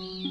ต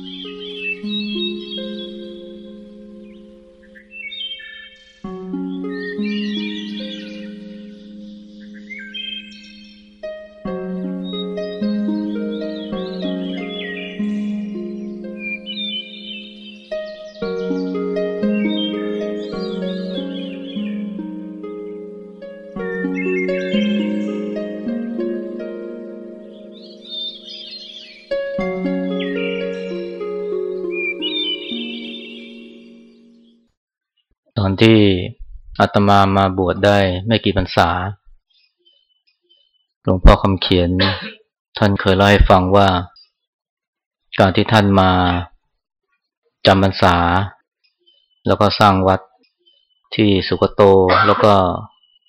ที่อาตมามาบวชได้ไม่กี่พรรษา หลวงพ่อคำเขียน ท่านเคยเล่าให้ฟังว่า การที่ท่านมาจำพรรษา แล้วก็สร้างวัดที่สุกโตแล้วก็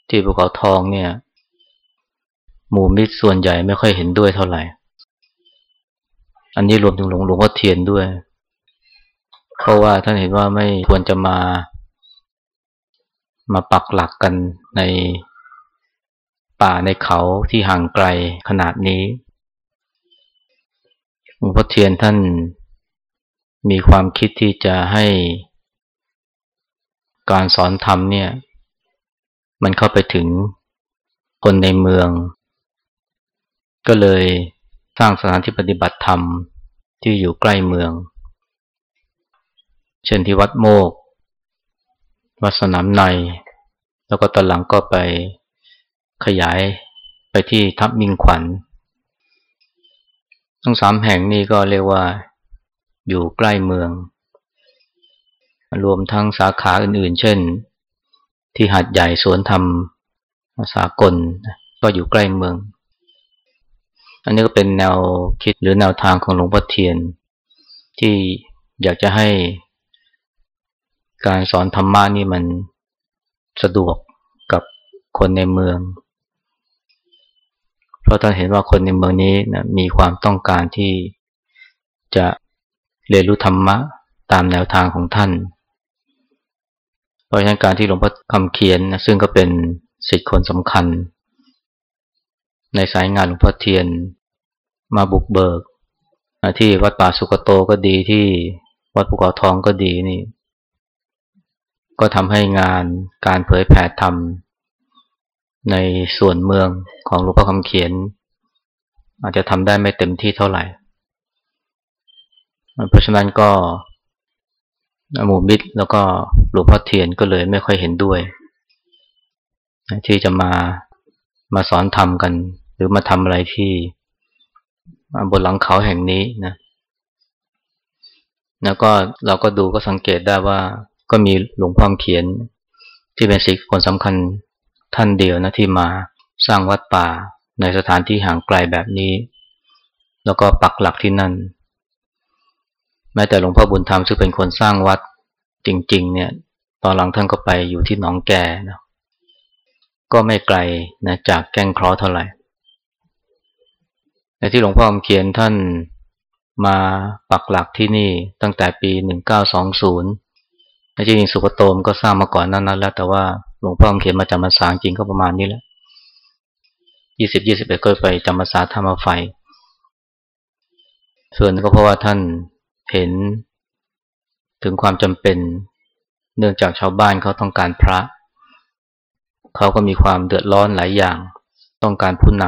ที่ภูเขาทองเนี่ย หมู่มิตรส่วนใหญ่ไม่ค่อยเห็นด้วยเท่าไหร่ อันนี้รวมถึงหลวงหลวงพ่อเทียนด้วย เพราะว่าท่านเห็นว่าไม่ควรจะมา มาปักหลักกันในป่าในเขาที่ห่างไกลขนาดนี้หลวงพ่อเทียนท่านมีความคิดที่จะให้การสอนธรรมเนี่ย มันเข้าไปถึงคนในเมือง ก็เลยสร้างสถานที่ปฏิบัติธรรมที่อยู่ใกล้เมือง เช่นที่วัดโมก วัดสนามใน แล้วก็ตอนหลังก็ไปขยายไปที่ทับมิงขวัญ ทั้งสามแห่งนี้ก็เรียกว่าอยู่ใกล้เมือง รวมทั้งสาขาอื่นๆ เช่น ที่หัดใหญ่สวนธรรมสากลก็อยู่ใกล้เมือง อันนี้ก็เป็นแนวคิดหรือแนวทางของหลวงพ่อเทียน ที่อยากจะให้ การสอนธรรมะนี่มันสะดวกกับคนในเมือง เพราะท่านเห็นว่าคนในเมืองนี้นะมีความต้องการที่จะเรียนรู้ธรรมะตามแนวทางของท่าน เพราะฉะนั้นการที่หลวงพ่อคำเขียนนะซึ่งก็เป็นสิทธิคนสำคัญ ในสายงานหลวงพ่อเทียนมาบุกเบิกที่วัดป่าสุกโตก็ดีที่วัดภูเขาทองก็ดีนี่ ก็ทำให้งานการเผยแผ่ธรรม ในส่วนเมืองของหลวงพ่อคำเขียน อาจจะทำได้ไม่เต็มที่เท่าไหร่ เพราะฉะนั้นก็หมู่มิตรแล้วก็หลวงพ่อเทียนก็เลยไม่ค่อยเห็นด้วย ที่จะมามาสอนธรรมกัน หรือมาทำอะไรที่บนหลังเขาแห่งนี้นะแล้วก็เราก็ดูก็สังเกตได้ว่า ก็มีหลวงพ่อเขียน ที่เป็นศิษย์คนสำคัญท่านเดียวนะที่มาสร้างวัดป่าในสถานที่ห่างไกลแบบนี้ แล้วก็ปักหลักที่นั่น แม้แต่หลวงพ่อบุญธรรมซึ่งเป็นคนสร้างวัดจริง ๆ เนี่ย ตอนหลังท่านก็ไปอยู่ที่หนองแกนะก็ไม่ไกลนะจากแก้งครอเท่าไหร่ในที่หลวงพ่อเขียนท่านมาปักหลักที่นี่ตั้งแต่ปี 1920 จริงสุกโตมก็สร้างมาก่อนนั้นแล้ว แต่ว่าหลวงพ่อเขียนมาจำพรรษาจริงก็ประมาณนี้แหละยี่สิบยี่สิบเอ็ดก็ไปจำพรรษาธรรมไฟ ส่วนก็เพราะว่าท่านเห็นถึงความจำเป็น เนื่องจากชาวบ้านเขาต้องการพระ เขาก็มีความเดือดร้อนหลายอย่าง ต้องการผู้น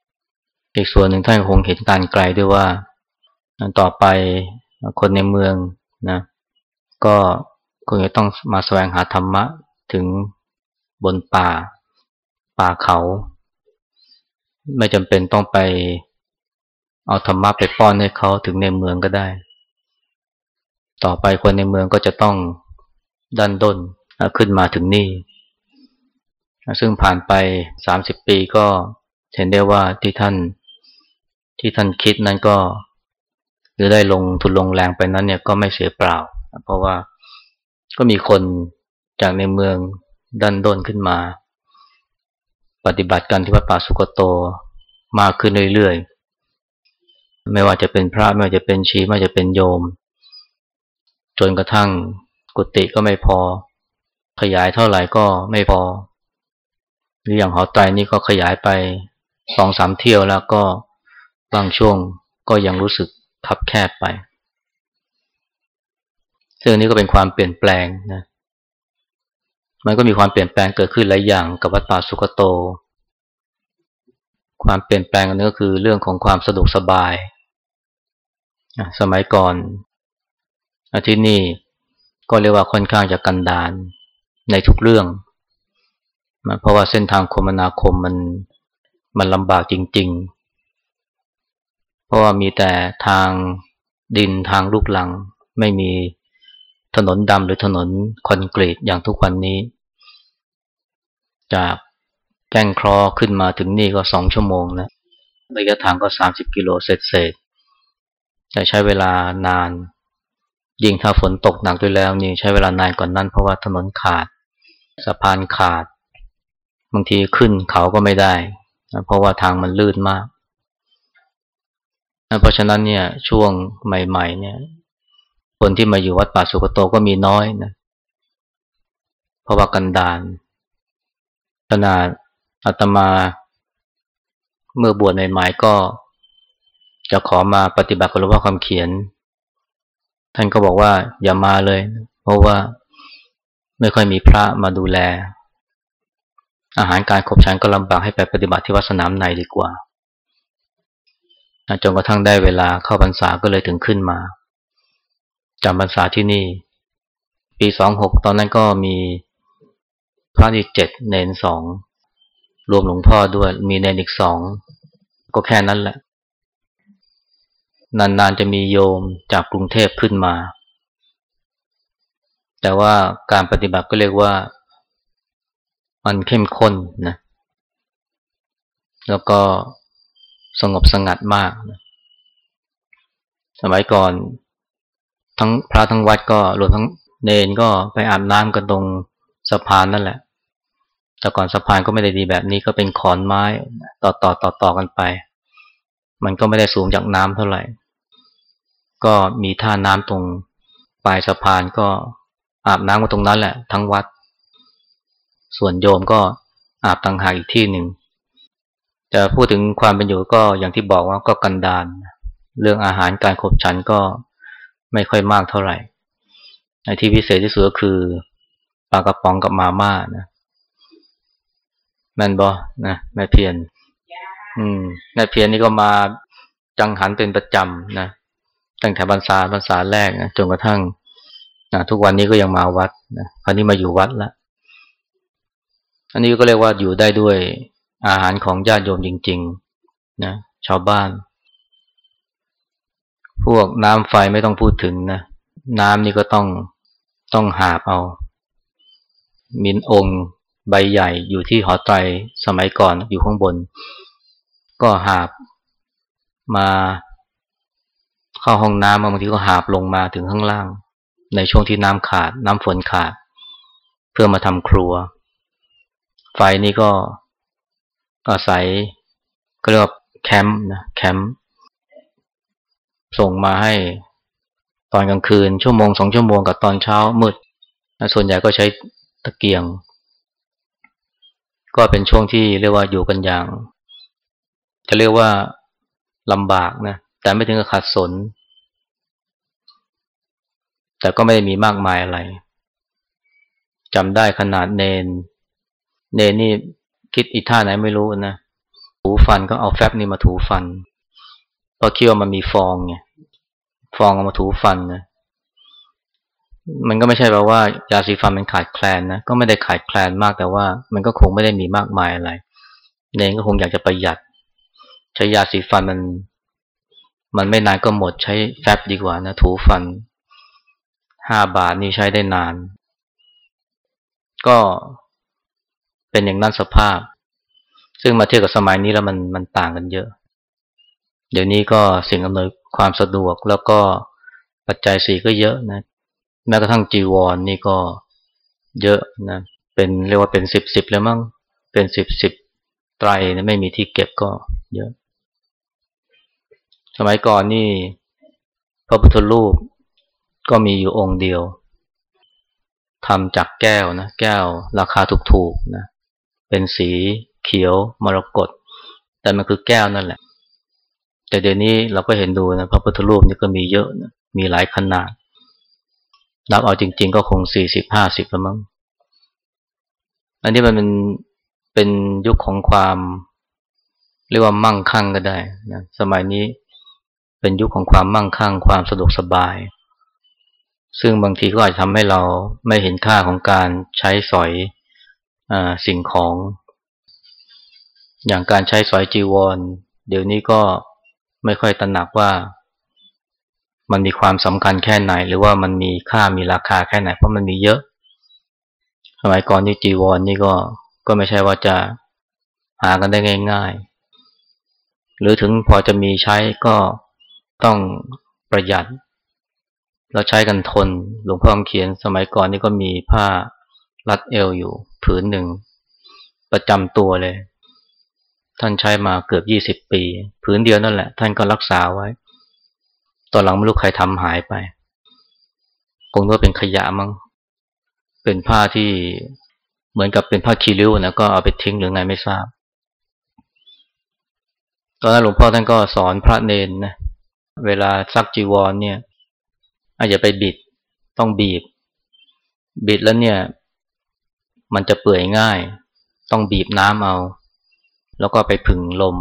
ำอีกส่วนหนึ่งท่านคงเห็นการไกลด้วยว่า ต่อไปคนในเมืองนะ ก็คงจะต้องมาแสวงหาธรรมะถึงบนป่า ป่าเขา ไม่จำเป็นต้องไปเอาธรรมะไปป้อนให้เขาถึงในเมืองก็ได้ ต่อไปคนในเมืองก็จะต้องดันด้นขึ้นมาถึงนี่ ซึ่งผ่านไปสามสิบปีก็เห็นได้ว่าที่ท่านที่ท่านคิดนั้นก็ หรือได้ลงทุนลงแรงไปนั้นเนี่ยก็ไม่เสียเปล่า เพราะว่าก็มีคนจากในเมืองดันด้นขึ้นมา ปฏิบัติการที่วัดป่าสุกโตมากขึ้นเรื่อยๆ ไม่ว่าจะเป็นพระไม่ว่าจะเป็นชีไม่ว่าจะเป็นโยม จนกระทั่งกุฏิก็ไม่พอ ขยายเท่าไหร่ก็ไม่พอหรืออย่างหอไตรนี่ก็ขยายไปสองสามเที่ยวแล้วก็บางช่วงก็ยังรู้สึกคับแคบไป ซึ่งนี้ก็เป็นความเปลี่ยนแปลงนะมันก็มีความเปลี่ยนแปลงเกิดขึ้นหลายอย่างกับวัดป่าสุกโต ความเปลี่ยนแปลงอันนี้ก็คือเรื่องของความสะดวกสบาย สมัยก่อนที่นี่ก็เรียกว่าค่อนข้างจะกันดานในทุกเรื่อง เพราะว่าเส้นทางคมนาคมมันมันลำบากจริง ๆ เพราะว่ามีแต่ทางดินทางลูกลังไม่มี ถนนดำหรือถนนคอนกรีตอย่างทุกวันนี้ จากแก้งคลอขึ้นมาถึงนี่ก็สองชั่วโมงแล้วระยะทางก็สามสิบกิโลเศษเศษแต่ใช้เวลานาน ยิ่งถ้าฝนตกหนักด้วยแล้วนี่ใช้เวลานานกว่านนั้นเพราะว่าถนนขาด สะพานขาด บางทีขึ้นเขาก็ไม่ได้ เพราะว่าทางมันลื่นมาก เพราะฉะนั้นเนี่ยช่วงใหม่ ๆ เนี่ย คนที่มาอยู่วัดป่าสุกโตก็มีน้อยนะ เพราะว่ากันดานขนาดอาตมาเมื่อบวชในหมายก็ จะขอมาปฏิบัติกับหลวงพ่อคำเขียน ท่านก็บอกว่าอย่ามาเลย เพราะว่าไม่ค่อยมีพระมาดูแล อาหารการขบฉันก็ลำบากให้ไปปฏิบัติที่วัดสนามในดีกว่าจนกระทั่งได้เวลาเข้าพรรษาก็เลยถึงขึ้นมา จำพรรษาที่นี่ ปีสองหกตอนนั้นก็มีพระอีกเจ็ดเนนสองรวมหลวงพ่อด้วย มีเนนอีกสองก็แค่นั้นแหละ นานๆจะมีโยมจากกรุงเทพขึ้นมา แต่ว่าการปฏิบัติก็เรียกว่ามันเข้มข้นนะแล้วก็สงบสงัดมากนะสมัยก่อน ทั้งพระทั้งวัดก็รวมทั้งเนนก็ไปอาบน้ำกันตรงสะพานนั่นแหละ แต่ก่อนสะพานก็ไม่ได้ดีแบบนี้ก็เป็นขอนไม้ต่อต่อต่อต่อกันไป มันก็ไม่ได้สูงจากน้ำเท่าไหร่ ก็มีท่าน้ำตรงปลายสะพานก็อาบน้ำกันตรงนั้นแหละ ทั้งวัด ส่วนโยมก็อาบต่างหากอีกที่หนึ่งแต่พูดถึงความเป็นอยู่ก็อย่างที่บอกว่าก็กันดานเรื่องอาหารการขบฉันก็ ไม่ค่อยมากเท่าไหร่ในที่พิเศษที่สุดก็คือปลากระป๋องกับมาม่านะแม่นบอนะแม่เพียน อืมแม่เพียนนี่ก็มาจังหันเป็นประจำนะตั้งแต่บรรษาบรรษาแรกนะจนกระทั่งนะทุกวันนี้ก็ยังมาวัดนะคราวนี้มาอยู่วัดล้วอันนี้ก็เรียกว่าอยู่ได้ด้วยอาหารของญาติโยมจริง ๆ นะ ชาวบ้าน พวกน้ำไฟไม่ต้องพูดถึงนะ น้ำนี่ก็ต้องต้องหาบเอา มินองค์ใบใหญ่อยู่ที่หอไตรสมัยก่อนอยู่ข้างบน ก็หาบมาเข้าห้องน้ำบางทีก็หาบลงมาถึงข้างล่าง ในช่วงที่น้ำขาด น้ำฝนขาด เพื่อมาทำครัว ไฟนี่ก็อาศัยก็เรียกว่าแคมป์นะแคมป์ ส่งมาให้ตอนกลางคืน ชั่วโมงสองชั่วโมงกับตอนเช้ามืด ส่วนใหญ่ก็ใช้ตะเกียง ก็เป็นช่วงที่เรียกว่าอยู่กันอย่าง จะเรียกว่าลำบากนะ แต่ไม่ถึงกับขัดสน แต่ก็ไม่ได้มีมากมายอะไรจำได้ขนาดเนนเนนี่คิดอีท่าไหนไม่รู้นะถูฟันก็เอาแฟบนี่มาถูฟัน พราะคิดว่ามันมีฟองไงฟองเอามาถูฟันนะมันก็ไม่ใช่แปลว่ายาสีฟันมันขาดแคลนนะก็ไม่ได้ขาดแคลนมากแต่ว่า มันก็คงไม่ได้มีมากมายอะไรเนนก็คงอยากจะประหยัด ใช้ยาสีฟันมัน มันไม่นานก็หมดใช้แฟบดีกว่านะถูฟันห้าบาทนี่ใช้ได้นาน ก็เป็นอย่างนั้นสภาพ ซึ่งมาเทียบกับสมัยนี้แล้วมันมันต่างกันเยอะ เดี๋ยวนี้ก็สิ่งอำนวยความสะดวกแล้วก็ปัจจัยสี่ก็เยอะนะแม้กระทั่งจีวรนนี่ก็เยอะนะเป็นเรียกว่าเป็นสิบสิบแล้วมั้งเป็นสิบสิบไตรนะไม่มีที่เก็บก็เยอะ สมัยก่อนนี่พระพุทธรูปก็มีอยู่องค์เดียวทำจากแก้วนะแก้วราคาถูกๆนะเป็นสีเขียวมรกตแต่มันคือแก้วนั่นแหละ แต่เดี๋ยวนี้เราก็เห็นดูนะพระพุทธรูปนี่ก็มีเยอะนะมีหลายขนาด นับเอาจริง ๆ ก็คงสี่สิบห้าสิบแล้วมั้งอันนี้มันเป็นเป็นยุคของความเรียกว่ามั่งคั่งก็ได้นะสมัยนี้เป็นยุคของความมั่งคั่ง ความสะดวกสบาย ซึ่งบางทีก็อาจทำให้เราไม่เห็นค่าของการใช้สอยอสิ่งของ อย่างการใช้สอยจีวร เดี๋ยวนี้ก็ ไม่ค่อยตระหนักว่า มันมีความสำคัญแค่ไหน หรือว่ามันมีค่ามีราคาแค่ไหน เพราะมันมีเยอะ สมัยก่อนนี่จีวรนนี่ก็ก็ไม่ใช่ว่าจะหากันได้ง่าย ๆ หรือถึงพอจะมีใช้ก็ต้องประหยัด เราใช้กันทน หลวงพ่อเขียนสมัยก่อนนี่ก็มีผ้ารัดเอวอยู่ ผืนหนึ่ง ประจำตัวเลย ท่านใช้มาเกือบยี่สิบปี ผืนเดียวนั่นแหละ ท่านก็รักษาไว้ ตอนหลังไม่รู้ใครทำหายไป คงว่าเป็นขยะมั้งเป็นผ้าที่เหมือนกับเป็นผ้าคีริ้วนะก็เอาไปทิ้งหรือไงไม่ทราบ ตอนนั้นหลวงพ่อท่านก็สอนพระเนนนะเวลาซักจีวรเนี่ยอาจจะไปบิดต้องบีบ บิดแล้วเนี่ย มันจะเปื่อยง่าย ต้องบีบน้ำเอา แล้วก็ไปผึ่งลม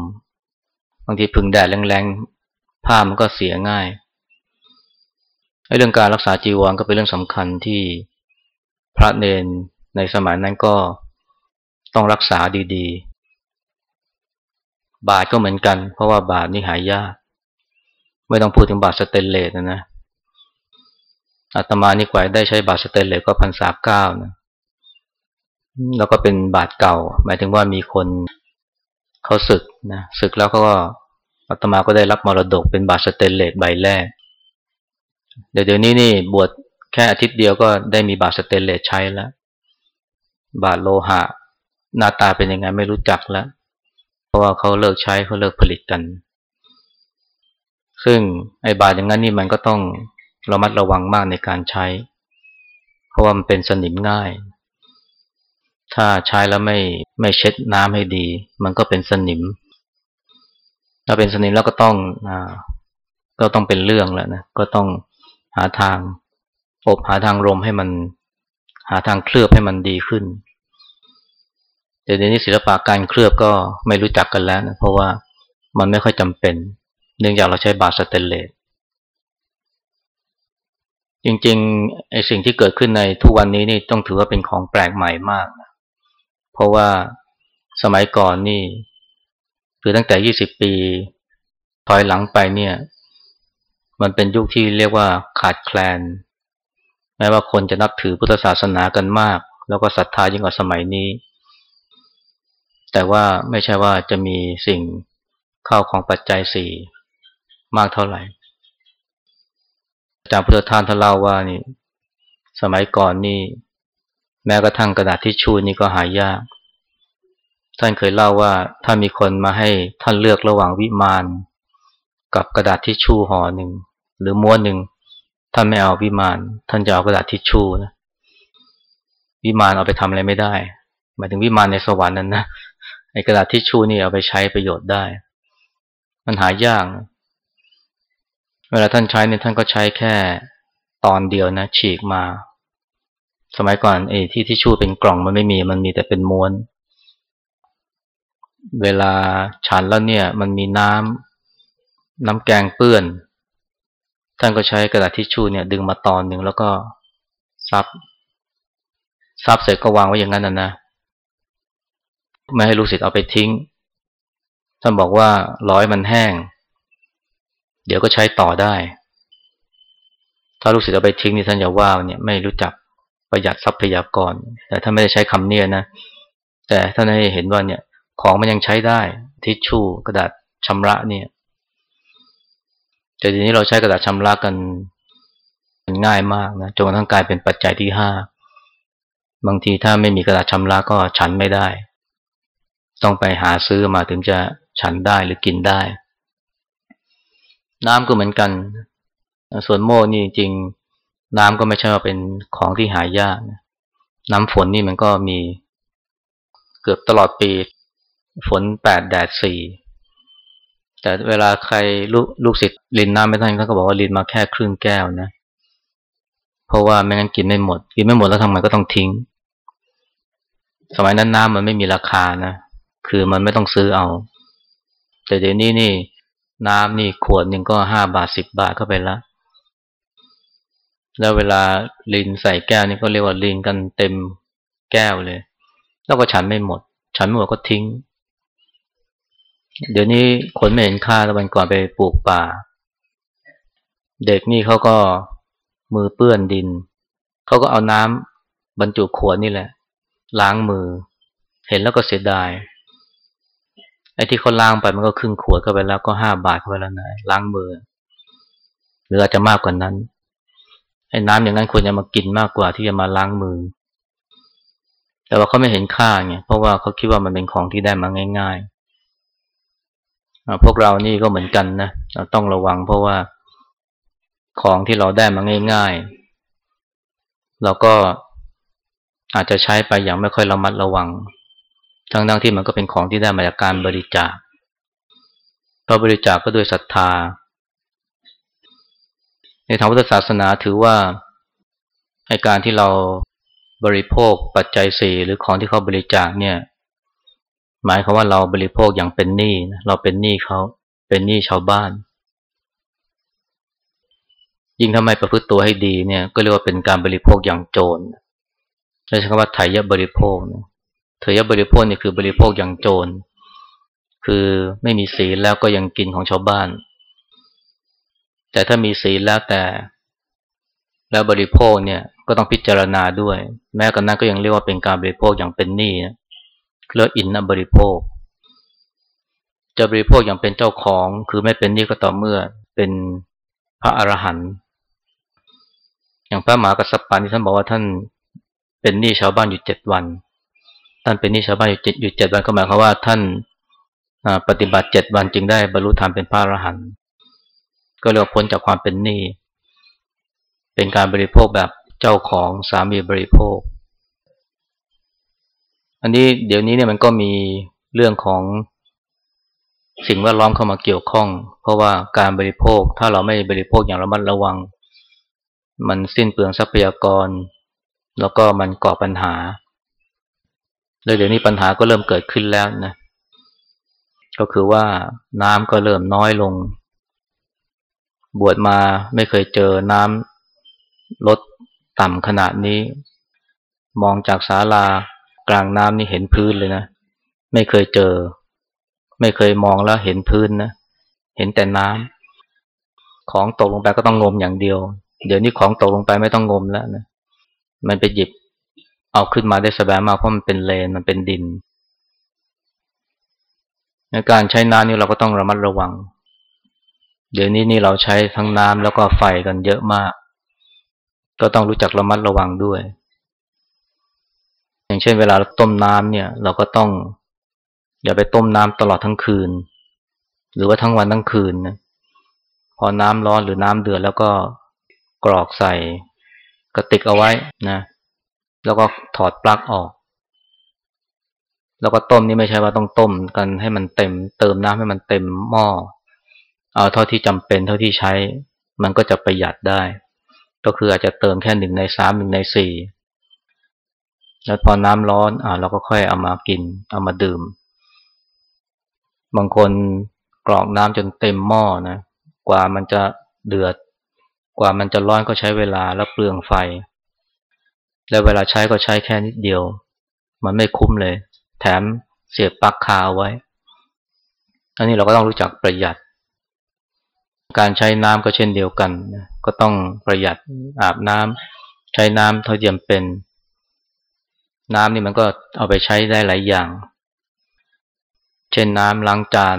บางทีผึ่งแดดแรงๆผ้ามันก็เสียง่ายเรื่องการรักษาจีวรก็เป็นเรื่องสำคัญที่พระเนนในสมัยนั้นก็ต้องรักษาดีๆ บาทก็เหมือนกัน เพราะว่าบาทนี่หายาก ไม่ต้องพูดถึงบาทสเตนเลสนะนะอาตมานี่กว่าได้ใช้บาทสเตนเลสก็พันสามเก้านะแล้วก็เป็นบาทเก่า หมายถึงว่ามีคน เขาศึกนะศึกแล้วเขาก็อาตมาก็ได้รับมรดกเป็นบาทสเตนเลสใบแรก เดี๋ยวเดี๋ยวนี้นี่บวชแค่อาทิตย์เดียวก็ได้มีบาทสเตนเลสใช้แล้ว บาทโลหะ หน้าตาเป็นยังไงไม่รู้จักแล้ว เพราะว่าเขาเลิกใช้เขาเลิกผลิตกัน ซึ่งไอ้บาทอย่างนั้นนี่มันก็ต้องระมัดระวังมากในการใช้ เพราะว่ามันเป็นสนิมง่าย ถ้าใช้แล้วไม่ไม่เช็ดน้ำให้ดี มันก็เป็นสนิม ถ้าเป็นสนิมแล้วก็ต้องอ่าก็ต้องเป็นเรื่องแล้วนะ ก็ต้องหาทางอบหาทางลมให้มัน หาทางเคลือบให้มันดีขึ้นเดี๋ยวนี้ศิลปะการเคลือบก็ไม่รู้จักกันแล้วนะ เพราะว่ามันไม่ค่อยจำเป็น เนื่องจากเราใช้บาสเตนเลสจริงๆไอ้สิ่งที่เกิดขึ้นในทุกวันนี้นี่ต้องถือว่าเป็นของแปลกใหม่มาก เพราะว่าสมัยก่อนนี่ คือตั้งแต่ยี่สิบปี ถอยหลังไปเนี่ย มันเป็นยุคที่เรียกว่าขาดแคลน แม้ว่าคนจะนับถือพุทธศาสนากันมาก แล้วก็ศรัทธายิ่งกว่าสมัยนี้ แต่ว่าไม่ใช่ว่าจะมีสิ่งเข้าของปัจจัยสี่มากเท่าไหร่อาจารย์พุทธทานท่านเล่าว่านี่ สมัยก่อนนี่ แม้กระทั่งกระดาษทิชชู่นี่ก็หายาก ท่านเคยเล่าว่าถ้ามีคนมาให้ท่านเลือกระหว่างวิมานกับกระดาษทิชชู่ห่อหนึ่งหรือม้วนหนึ่งท่านไม่เอาวิมาน ท่านจะเอากระดาษทิชชู่นะวิมานเอาไปทำอะไรไม่ได้ หมายถึงวิมานในสวรรค์นั้นนะไอ้กระดาษทิชชู่นี่เอาไปใช้ประโยชน์ได้ มันหายากเวลาท่านใช้เนี่ยท่านก็ใช้แค่ตอนเดียวนะ ฉีกมา สมัยก่อนไอ้ที่ทิชชู่เป็นกล่องมันไม่มี มันมีแต่เป็นม้วน เวลาฉันแล้วเนี่ย มันมีน้ำน้ำแกงเปื้อน ท่านก็ใช้กระดาษทิชชู่เนี่ย ดึงมาตอนหนึ่งแล้วก็ซับซับเสร็จก็วางไว้อย่างนั้นนะนะไม่ให้ลูกศิษย์เอาไปทิ้ง ท่านบอกว่าร้อยมันแห้ง เดี๋ยวก็ใช้ต่อได้ ถ้าลูกศิษย์เอาไปทิ้งนี่ท่านอย่าว่าเนี่ยไม่รู้จัก ประหยัดทรัพยากร แต่ท่านไม่ได้ใช้คำเนี้ยนะ แต่ท่านให้เห็นว่าเนี่ยของมันยังใช้ได้ทิชชู่กระดาษชำระเนี่ย แต่ทีนี้เราใช้กระดาษชำระกันมันง่ายมากนะจนกระทั่งกลายเป็นปัจจัยที่ห้าบางทีถ้าไม่มีกระดาษชำระก็ฉันไม่ได้ ต้องไปหาซื้อมาถึงจะฉันได้หรือกินได้ น้ำก็เหมือนกัน ส่วนโม่นี่จริง น้ำก็ไม่ใช่ว่าเป็นของที่หายากน้ำฝนนี่มันก็มีเกือบตลอดปี ฝนแปดแดดสี่แต่เวลาใครลูกลูกศิษย์ลินน้ำไม่ทันเขาก็บอกว่าลินมาแค่ครึ่งแก้วนะ เพราะว่าไม่งั้นกินไม่หมด กินไม่หมดแล้วทำไมก็ต้องทิ้ง สมัยนั้นน้ำมันไม่มีราคานะ คือมันไม่ต้องซื้อเอา แต่เดี๋ยวนี้นี่ น้ำนี่ขวดหนึ่งก็ห้าบาทสิบบาทเข้าไปแล้ว แล้วเวลาลินใส่แก้วนี่ก็เรียกว่าลินกันเต็มแก้วเลย แล้วก็ฉันไม่หมด ฉันไม่หมดก็ทิ้ง เดี๋ยวนี้คนไม่เห็นค่าแล้ววันก่อนไปปลูกป่า เด็กนี่เขาก็มือเปื้อนดิน เขาก็เอาน้ำบรรจุขวดนี่แหละ ล้างมือ เห็นแล้วก็เสียดาย ไอ้ที่เขาล้างไปมันก็ครึ่งขวดเข้าไปแล้วก็ห้าบาทเข้าไปแล้วนะล้างมือ หรืออาจจะมากกว่านั้น ไอ้น้ำอย่างนั้นควรจะมากินมากกว่าที่จะมาล้างมือ แต่ว่าเขาไม่เห็นค่าไงเพราะว่าเขาคิดว่ามันเป็นของที่ได้มาง่ายๆพวกเรานี่ก็เหมือนกันนะเราต้องระวังเพราะว่าของที่เราได้มาง่าย ๆ เราก็อาจจะใช้ไปอย่างไม่ค่อยระมัดระวัง ทั้งๆที่มันก็เป็นของที่ได้มาจากการบริจาคเพราะบริจาคก็ด้วยศรัทธา ในทางพุทธศาสนาถือว่าในการที่เราบริโภคปัจจัยสี่หรือของที่เขาบริจาคเนี่ย หมายความว่าเราบริโภคอย่างเป็นหนี้เราเป็นหนี้เขาเป็นหนี้ชาวบ้าน ยิ่งทำไมประพฤติตัวให้ดีเนี่ย ก็เรียกว่าเป็นการบริโภคอย่างโจรใช้คำว่าไถยบริโภคเถยบริโภคนี่คือบริโภคอย่างโจรคือไม่มีศีลแล้วก็ยังกินของชาวบ้าน แต่ถ้ามีศีลแล้วแต่ แล้วบริโภคเนี่ยก็ต้องพิจารณาด้วย แม้กระนั้นก็ยังเรียกว่าเป็นการบริโภคอย่างเป็นหนี้เรียกอินนบริโภค จะบริโภคอย่างเป็นเจ้าของ คือไม่เป็นหนี่ก็ต่อเมื่อเป็นพระอรหันต์อย่างพระหมหากัสสปานี่ท่านบอกว่าท่านเป็นหนี้ชาวบ้านอยู่เจ็ดวัน ท่านเป็นหนี้ชาวบ้านอยู่เจ็ดอยู่เจ็ดวันก็หมายความว่าท่านปฏิบัติเจ็ดวันจึงได้บรรลุธรรมเป็นพระอรหันต์ ก็เรียกพ้นจากความเป็นหนี้ เป็นการบริโภคแบบเจ้าของสามีบริโภค อันนี้เดี๋ยวนี้เนี่ยมันก็มีเรื่องของสิ่งแวดล้อมเข้ามาเกี่ยวข้อง เพราะว่าการบริโภคถ้าเราไม่บริโภคอย่างระมัดระวัง มันสิ้นเปลืองทรัพยากร แล้วก็มันก่อปัญหาเลยเดี๋ยวนี้ปัญหาก็เริ่มเกิดขึ้นแล้วนะ ก็คือว่าน้ำก็เริ่มน้อยลง บวชมาไม่เคยเจอน้ำลดต่ำขนาดนี้ มองจากศาลากลางน้ำนี่เห็นพื้นเลยนะ ไม่เคยเจอ ไม่เคยมองแล้วเห็นพื้นนะ เห็นแต่น้ำของตกลงไปก็ต้องงมอย่างเดียว เดี๋ยวนี้ของตกลงไปไม่ต้องงมแล้วนะ มันไปหยิบเอาขึ้นมาได้สบายมากเพราะมันเป็นเลนมันเป็นดินในการใช้น้ำนี่เราก็ต้องระมัดระวัง เดี๋ยวนี้นี่เราใช้ทั้งน้ำแล้วก็ไฟกันเยอะมาก ก็ต้องรู้จักระมัดระวังด้วย อย่างเช่นเวลาเราต้มน้ำเนี่ย เราก็ต้อง อย่าไปต้มน้ำตลอดทั้งคืน หรือว่าทั้งวันทั้งคืนนะพอน้ำร้อนหรือน้ำเดือดแล้วก็กรอกใส่กระติกเอาไว้นะ แล้วก็ถอดปลั๊กออก แล้วก็ต้มนี่ไม่ใช่ว่าต้องต้มกันให้มันเต็ม เติมน้ำให้มันเต็มหม้อ เอาเท่าที่จำเป็นเท่าที่ใช้ มันก็จะประหยัดได้ ก็คืออาจจะเติมแค่หนึ่งในสามหนึ่งในสี่แล้วพอน้ำร้อนอ่าเราก็ค่อยเอามากิน เอามาดื่ม บางคนกรอกน้ำจนเต็มหม้อนะ กว่ามันจะเดือด กว่ามันจะร้อนก็ใช้เวลาแล้วเปลืองไฟ แล้วเวลาใช้ก็ใช้แค่นิดเดียว มันไม่คุ้มเลย แถมเสียบปลั๊กคาไว้ อันนี้เราก็ต้องรู้จักประหยัด การใช้น้ำก็เช่นเดียวกันนะก็ต้องประหยัดอาบน้ำใช้น้ำเท่าที่จำเป็น น้ำนี่มันก็เอาไปใช้ได้หลายอย่าง เช่นน้ำล้างจาน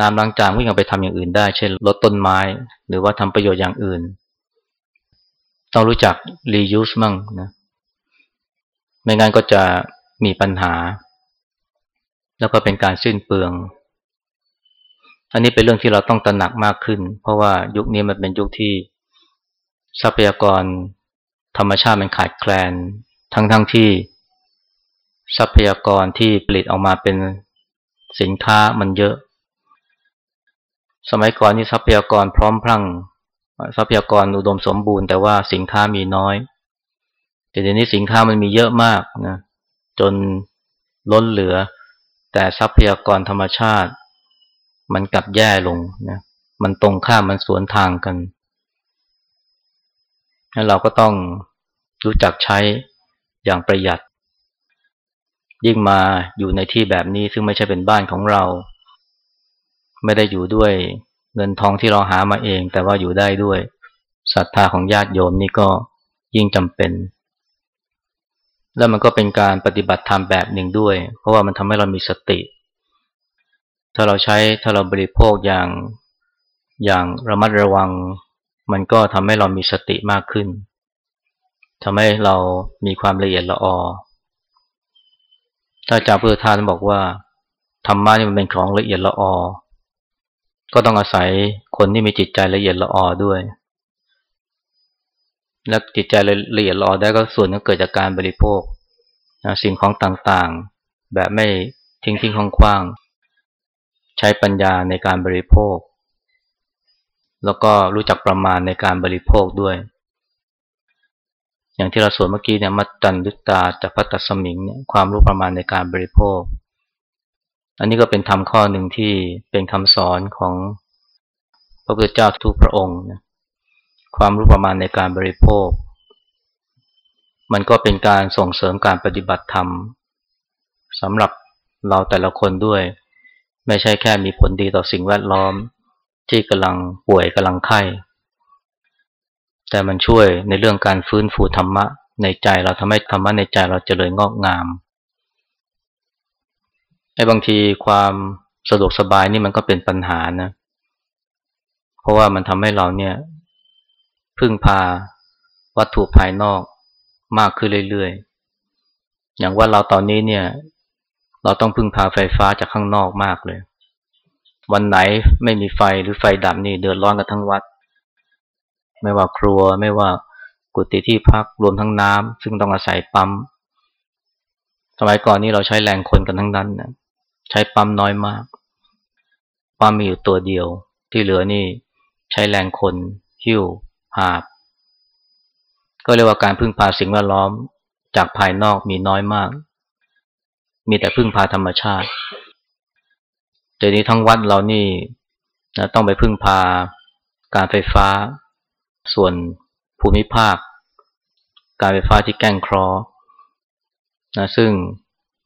น้ำล้างจานก็ยังไปทำอย่างอื่นได้ เช่นลดต้นไม้ หรือว่าทำประโยชน์อย่างอื่น ต้องรู้จัก reuse มั่งนะไม่งั้นก็จะมีปัญหา แล้วก็เป็นการสิ้นเปลือง อันนี้เป็นเรื่องที่เราต้องตระหนักมากขึ้น เพราะว่ายุคนี้มันเป็นยุคที่ทรัพยากรธรรมชาติมันขาดแคลน ทั้งๆทที่ทรัพยากรที่ผลิตออกมาเป็นสินค้ามันเยอะ สมัยก่อนนี่ทรัพยากรพร้อมพรั่ง ทรัพยากรอุดมสมบูรณ์แต่ว่าสินค้ามีน้อย แต่เดี๋ยวนี้สินค้ามันมีเยอะมากนะจนล้นเหลือ แต่ทรัพยากรธรรมชาติ มันกลับแย่ลงนะมันตรงข้ามมันสวนทางกันแล้วเราก็ต้องรู้จักใช้อย่างประหยัด ยิ่งมาอยู่ในที่แบบนี้ซึ่งไม่ใช่เป็นบ้านของเรา ไม่ได้อยู่ด้วยเงินทองที่เราหามาเอง แต่ว่าอยู่ได้ด้วยศรัทธาของญาติโยมนี่ก็ยิ่งจำเป็น แล้วมันก็เป็นการปฏิบัติธรรมแบบหนึ่งด้วย เพราะว่ามันทำให้เรามีสติ ถ้าเราใช้ถ้าเราบริโภคอย่างอย่างระมัดระวัง มันก็ทำให้เรามีสติมากขึ้นทำให้เรามีความละเอียดละออถ้าอาจารย์พุทธทาสบอกว่าธรรมะนี่มันเป็นของละเอียดละออ ก็ต้องอาศัยคนที่มีจิตใจละเอียดละออด้วย และจิตใจละเอียดละออได้ก็ส่วนก็เกิดจากการบริโภค สิ่งของต่างๆ แบบไม่ทิ้งทิ้งคว่างๆ ใช้ปัญญาในการบริโภค แล้วก็รู้จักประมาณในการบริโภคด้วย อย่างที่เราสวดเมื่อกี้เนี่ยมัจจันดุตาจากพัตสมิงเนี่ยความรู้ประมาณในการบริโภค อันนี้ก็เป็นธรรมข้อหนึ่งที่เป็นคำสอนของพระพุทธเจ้าทุกพระองค์นะความรู้ประมาณในการบริโภค มันก็เป็นการส่งเสริมการปฏิบัติธรรมสำหรับเราแต่ละคนด้วย ไม่ใช่แค่มีผลดีต่อสิ่งแวดล้อม ที่กำลังป่วยกำลังไข้ แต่มันช่วยในเรื่องการฟื้นฟูธรรมะในใจเราทำให้ธรรมะในใจเราจเจริญงอกงามไอ้บางทีความสะดวกสบายนี่มันก็เป็นปัญหานะ เพราะว่ามันทำให้เราเนี่ย พึ่งพาวัตถุภายนอกมากขึ้นเรื่อยๆ อย่างว่าเราตอนนี้เนี่ย เราต้องพึ่งพาไฟฟ้าจากข้างนอกมากเลย วันไหนไม่มีไฟหรือไฟดับนี่เดือดร้อนกันทั้งวัด ไม่ว่าครัวไม่ว่ากุฏิที่พักรวมทั้งน้ำซึ่งต้องอาศัยปั๊มสมัยก่อนนี้เราใช้แรงคนกันทั้งนั้นนะใช้ปั๊มน้อยมาก ปั๊มมีอยู่ตัวเดียว ที่เหลือนี่ใช้แรงคนหิ้วหาบ ก็เรียกว่าการพึ่งพาสิ่งแวดล้อมจากภายนอกมีน้อยมาก มีแต่พึ่งพาธรรมชาติเดี๋ยวนี้ทั้งวัดเรานี่นะต้องไปพึ่งพาการไฟฟ้า ส่วนภูมิภาค การไฟฟ้าที่แก้งครอนะซึ่ง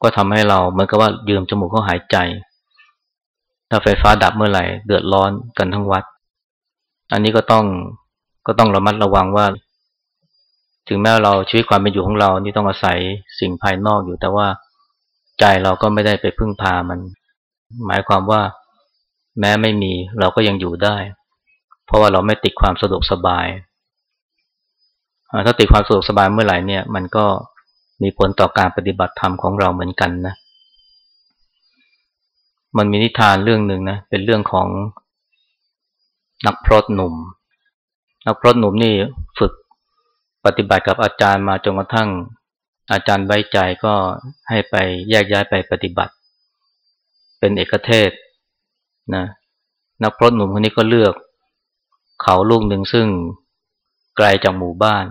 ก็ทำให้เราเหมือนกับว่ายืมจมูกเขาหายใจ ถ้าไฟฟ้าดับเมื่อไหร่ เดือดร้อนกันทั้งวัด อันนี้ก็ต้องก็ต้องระมัดระวังว่า ถึงแม้เราชีวิตความเป็นอยู่ของเรานี่ต้องอาศัยสิ่งภายนอกอยู่แต่ว่า ใจเราก็ไม่ได้ไปพึ่งพามัน หมายความว่าแม้ไม่มีเราก็ยังอยู่ได้ เพราะว่าเราไม่ติดความสะดวกสบาย ถ้าติดความสะดวกสบายเมื่อไหร่เนี่ย มันก็มีผลต่อการปฏิบัติธรรมของเราเหมือนกันนะ มันมีนิทานเรื่องหนึ่งนะ เป็นเรื่องของนักพรตหนุ่ม นักพรตหนุ่มนี่ฝึกปฏิบัติกับอาจารย์มาจนกระทั่ง อาจารย์ไว้ใจก็ให้ไปแยกย้ายไปปฏิบัติ เป็นเอกเทศนะนักพรตหนุ่มคนนี้ก็เลือก เขาลูกหนึ่งซึ่งไกลจากหมู่บ้าน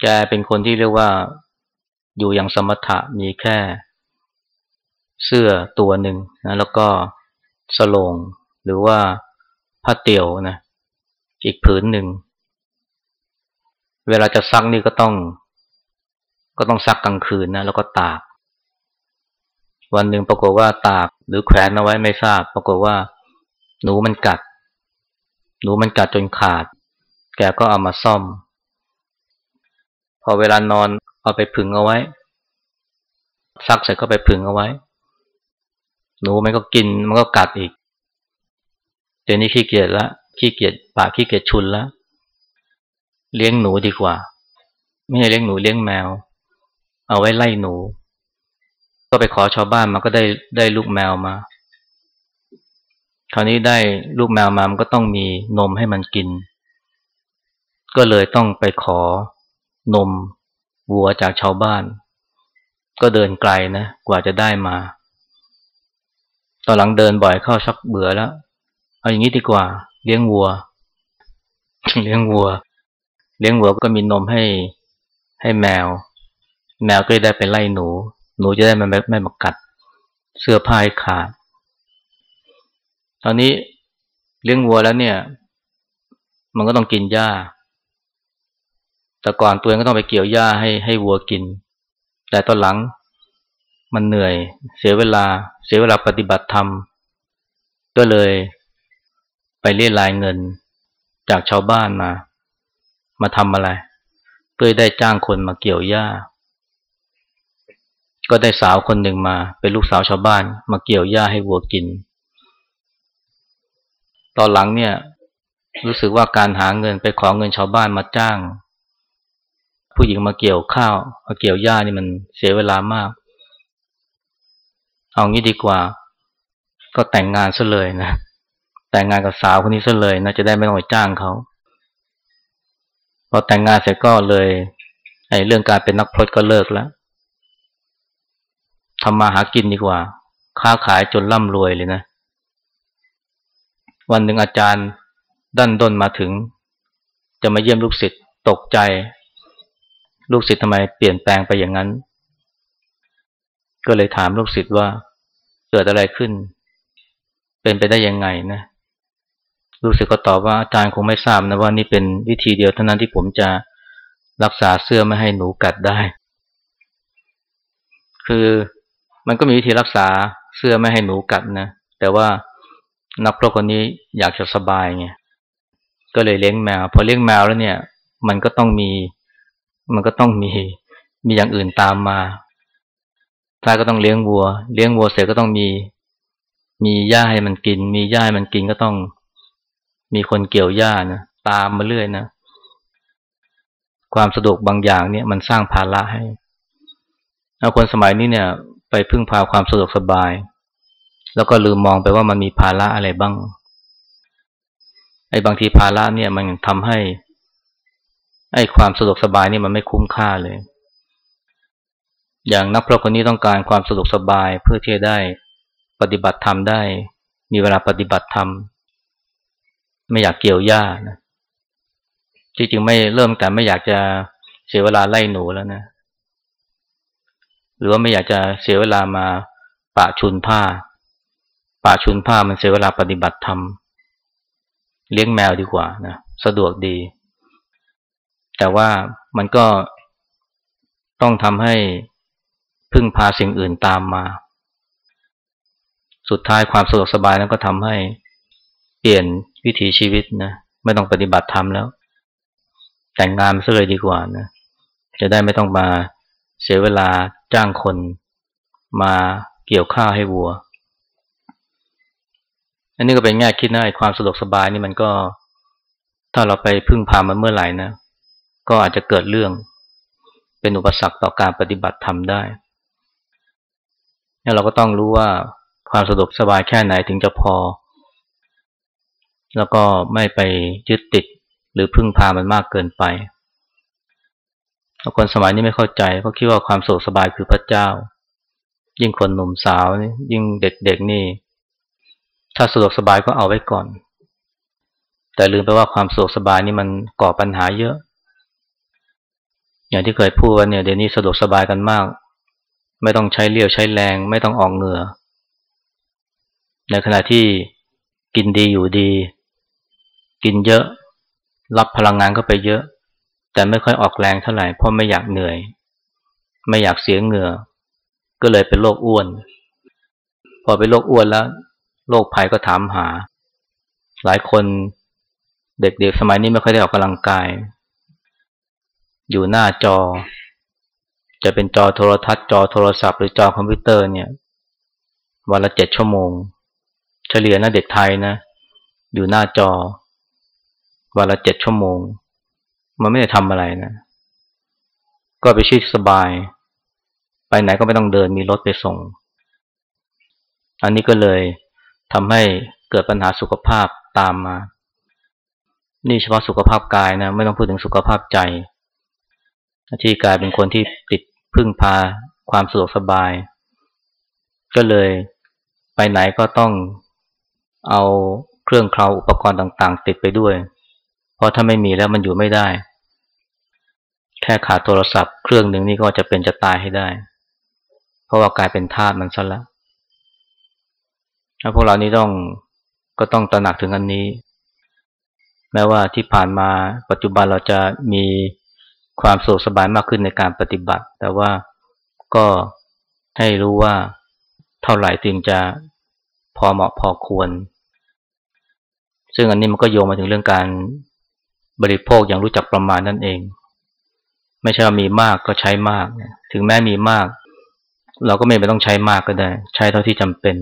แกเป็นคนที่เรียกว่าอยู่อย่างสมถะมีแค่ เสื้อตัวหนึ่งนะแล้วก็สลงหรือว่าผ้าเตี่ยวนะอีกผืนหนึ่ง เวลาจะซักนี่ก็ต้อง ก็ต้องซักกลางคืนนะแล้วก็ตาก วันหนึ่งปรากฏว่าตากหรือแขวนเอาไว้ไม่ทราบ ปรากฏว่า หนูมันกัด หนูมันกัดจนขาด แกก็เอามาซ่อม พอเวลานอนเอาไปผึ่งเอาไว้ ซักเสร็จก็ไปผึ่งเอาไว้ หนูมันก็กินมันก็กัดอีกเดี๋ยวนี้ขี้เกียจละขี้เกียจปากขี้เกียจชุนละเลี้ยงหนูดีกว่า ไม่ใช่เลี้ยงหนูเลี้ยงแมว เอาไว้ไล่หนู ก็ไปขอชาวบ้านมาก็ได้ได้ลูกแมวมา คราวนี้ได้ลูกแมวมามันก็ต้องมีนมให้มันกิน ก็เลยต้องไปขอนมวัวจากชาวบ้าน ก็เดินไกลนะกว่าจะได้มา ตอนหลังเดินบ่อยเข้าชักเบื่อแล้ว เอาอย่างนี้ดีกว่า เลี้ยงวัว เลี้ยงวัว เลี้ยงวัวก็มีนมให้ให้แมว แมวก็ได้ไปไล่หนู หนูจะได้ไม่ไม่มากัด เสื้อผ้าขาด ตอนนี้เลี้ยงวัวแล้วเนี่ย มันก็ต้องกินหญ้า แต่ก่อนตัวเองก็ต้องไปเกี่ยวหญ้าให้ให้วัวกิน แต่ตอนหลังมันเหนื่อย เสียเวลา เสียเวลาปฏิบัติธรรม ก็เลยไปเรียรายเงินจากชาวบ้านมา มาทำอะไร เพื่อได้จ้างคนมาเกี่ยวหญ้า ก็ได้สาวคนหนึ่งมา เป็นลูกสาวชาวบ้าน มาเกี่ยวหญ้าให้วัวกิน ตอนหลังเนี่ย รู้สึกว่าการหาเงินไปขอเงินชาวบ้านมาจ้าง ผู้หญิงมาเกี่ยวข้าวมาเกี่ยวหญ้านี่มันเสียเวลามาก เอางี้ดีกว่า ก็แต่งงานซะเลยนะแต่งงานกับสาวคนนี้ซะเลยนะจะได้ไม่ต้องไปจ้างเขาพอแต่งงานเสร็จก็เลยไอ้เรื่องการเป็นนักพรตก็เลิกแล้ว ทำมาหากินดีกว่า ค้าขายจนร่ำรวยเลยนะ วันหนึ่งอาจารย์ดันด้นมาถึง จะมาเยี่ยมลูกศิษย์ตกใจ ลูกศิษย์ทำไมเปลี่ยนแปลงไปอย่างนั้น ก็เลยถามลูกศิษย์ว่าเกิดอะไรขึ้น เป็นไปได้ยังไงนะรู้สึกก็ตอบว่าอาจารย์คงไม่ทราบนะว่านี่เป็นวิธีเดียวเท่านั้นที่ผมจะรักษาเสื้อไม่ให้หนูกัดได้ คือ มันก็มีวิธีรักษาเสื้อไม่ให้หนูกัดนะ แต่ว่านักพรตคนนี้อยากจะสบายไงก็เลยเลี้ยงแมว พอเลี้ยงแมวแล้วเนี่ย มันก็ต้องมี มันก็ต้องมีมีอย่างอื่นตามมาท้าก็ต้องเลี้ยงวัว เลี้ยงวัวเสร็จก็ต้องมี มีหญ้าให้มันกิน มีหญ้าให้มันกินก็ต้อง มีคนเกี่ยวหญ้านะตามมาเรื่อยนะความสะดวกบางอย่างเนี่ยมันสร้างภาระให้แล้วคนสมัยนี้เนี่ย ไปพึ่งพาความสะดวกสบาย แล้วก็ลืมมองไปว่ามันมีภาระอะไรบ้าง ไอ้บางทีภาระเนี่ยมันทำให้ ไอ้ความสะดวกสบายนี่มันไม่คุ้มค่าเลย อย่างนักพรตคนนี้ต้องการความสะดวกสบายเพื่อที่จะได้ปฏิบัติธรรมได้ มีเวลาปฏิบัติธรรมไม่อยากเกี่ยวหญ้านะจริงๆไม่เริ่มแต่ไม่อยากจะเสียเวลาไล่หนูแล้วนะ หรือว่าไม่อยากจะเสียเวลามาปะชุนผ้าปะชุนผ้ามันเสียเวลาปฏิบัติธรรมเลี้ยงแมวดีกว่านะสะดวกดี แต่ว่ามันก็ต้องทำให้พึ่งพาสิ่งอื่นตามมา สุดท้ายความสะดวกสบายนั้นก็ทำให้เปลี่ยนวิถีชีวิตนะไม่ต้องปฏิบัติธรรมแล้ว แต่งงานซะเลยดีกว่านะจะได้ไม่ต้องมาเสียเวลา จ้างคนมาเกี่ยวข้าวให้วัว อันนี้ก็เป็นแง่คิดนะความสะดวกสบายนี่มันก็ ถ้าเราไปพึ่งพามันเมื่อไหร่นะ ก็อาจจะเกิดเรื่อง เป็นอุปสรรคต่อการปฏิบัติธรรมได้แล้วเราก็ต้องรู้ว่าความสะดวกสบายแค่ไหนถึงจะพอ แล้วก็ไม่ไปยึดติดหรือพึ่งพามันมากเกินไป คนสมัยนี้ไม่เข้าใจเขาคิดว่าความสุขสบายคือพระเจ้า ยิ่งคนหนุ่มสาวนี่ยิ่งเด็กๆนี่ ถ้าสะดวกสบายก็เอาไว้ก่อน แต่ลืมไปว่าความสุขสบายนี่มันก่อปัญหาเยอะ อย่างที่เคยพูดว่าเนี่ยเดี๋ยวนี้สะดวกสบายกันมาก ไม่ต้องใช้เลี้ยวใช้แรง ไม่ต้องออกเหงื่อ ในขณะที่กินดีอยู่ดี กินเยอะ รับพลังงานเข้าไปเยอะ แต่ไม่ค่อยออกแรงเท่าไหร่เพราะไม่อยากเหนื่อย ไม่อยากเสียเหงื่อ ก็เลยเป็นโรคอ้วน พอเป็นโรคอ้วนแล้วโรคภัยก็ถามหา หลายคนเด็กๆสมัยนี้ไม่ค่อยได้ออกกำลังกาย อยู่หน้าจอ จะเป็นจอโทรทัศน์จอโทรศัพท์หรือจอคอมพิวเตอร์เนี่ยวันละเจ็ดชั่วโมง เฉลี่ยนะเด็กไทยนะ อยู่หน้าจอวันละเจ็ดชั่วโมง มันไม่ได้ทำอะไรนะ ก็ไปชีวิตสบาย ไปไหนก็ไม่ต้องเดินมีรถไปส่ง อันนี้ก็เลยทำให้เกิดปัญหาสุขภาพตามมา นี่เฉพาะสุขภาพกายนะ ไม่ต้องพูดถึงสุขภาพใจ ที่กลายเป็นคนที่ติดพึ่งพาความสะดวกสบาย ก็เลยไปไหนก็ต้องเอาเครื่องเคราอุปกรณ์ต่างๆ ติดไปด้วย เพราะถ้าไม่มีแล้วมันอยู่ไม่ได้ แค่ขาดโทรศัพท์เครื่องหนึ่งนี่ก็จะเป็นจะตายให้ได้ เพราะว่ากลายเป็นทาสมันซะแล้วถ้าพวกเรานี่ต้องก็ต้องตระหนักถึงอันนี้ แม้ว่าที่ผ่านมาปัจจุบันเราจะมีความสุขสบายมากขึ้นในการปฏิบัติ แต่ว่าก็ให้รู้ว่าเท่าไหร่จึงจะพอเหมาะพอควร ซึ่งอันนี้มันก็โยงมาถึงเรื่องการบริโภคอย่างรู้จักประมาณนั่นเอง ไม่ใช่ว่ามีมากก็ใช้มาก ถึงแม้มีมาก เราก็ไม่ไปต้องใช้มากก็ได้ ใช้เท่าที่จำเป็น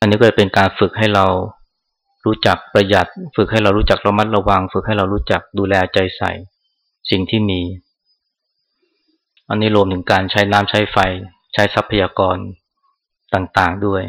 อันนี้ก็เป็นการฝึกให้เรารู้จักประหยัด ฝึกให้เรารู้จักระมัดระวัง ฝึกให้เรารู้จักดูแลใจใส่สิ่งที่มี อันนี้รวมถึงการใช้น้ำใช้ไฟ ใช้ทรัพยากรต่างๆด้วย